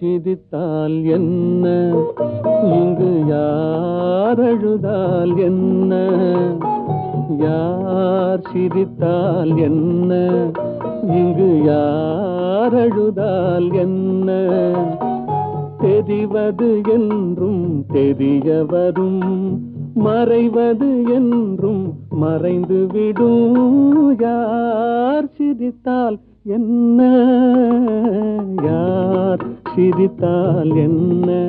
சிரித்தால் என்ன? இங்கு யார் அழுதால் என்ன? யார் சிரித்தால் என்ன? இங்கு யார் அழுதால் என்ன? தெரிவது என்றும் தெரிய வரும் மறைவது என்றும் மறைந்து விடும் யார் சிரித்தால் என்ன? யார் சிரித்தால் என்ன?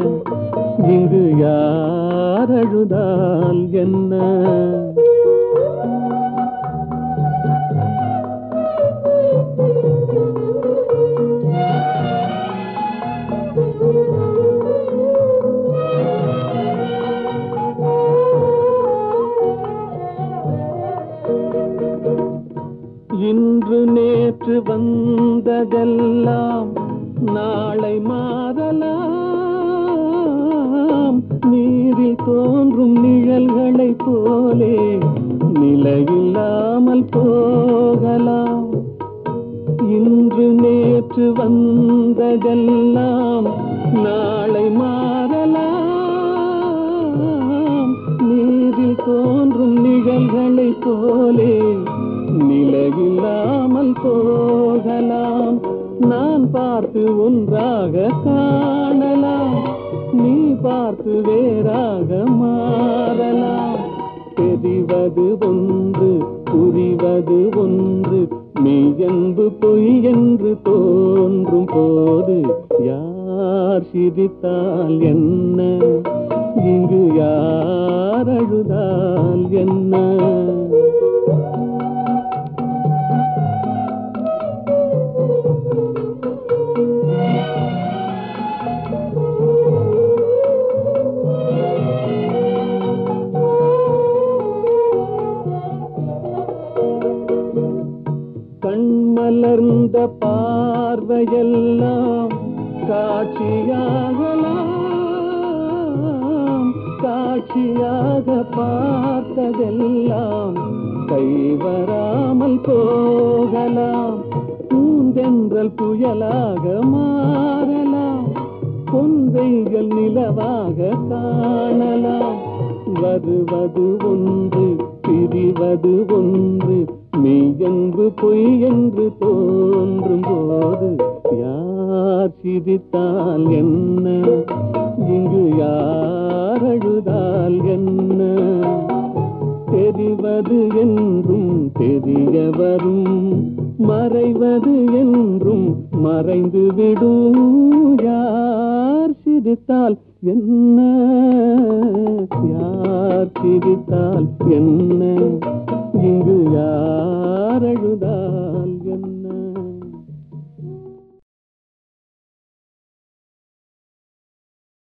இங்கு யார் அழுதால் என்ன? நேற்று வந்ததெல்லாம் நாளை மாறலாம். நீரில் தோன்றும் நிழல்களைப் போலே நிலையில்லாமல் போகலாம். இன்று நேற்று வந்ததெல்லாம் நாளை மாறலாம். நீரில் தோன்றும் நிழல்களைப் போலே போகலாம். நான் பார்த்து ஒன்றாக காணலாம். நீ பார்த்து வேறாக மாறலாம். தெரிவது ஒன்று புரிவது ஒன்று மெய்யன்பு பொய் என்று தோன்றும் போது யார் சிரித்தால் என்ன? இங்கு யார் கண்மலர்ந்த பார்வையெல்லாம் காட்சியாகலாம் காட்சியாக பார்த்ததெல்லாம் கைவராமல் போகலாம். பூந்தென்றல் புயலாக மாறலாம். பொந்தைகள் நிலவாக காணலாம். வருவது ஒன்று பிரிவது ஒன்று. பொய் என்று தோன்றும் போது யார் சிரித்தால் என்ன? இங்கு யார் அழுதால் என்ன? தெரிவது என்றும் தெரிய வரும் மறைவது என்றும் மறைந்து விடும். யார் சிரித்தால் என்ன? யார் சிரித்தால் என்ன? இங்கு யார் alguien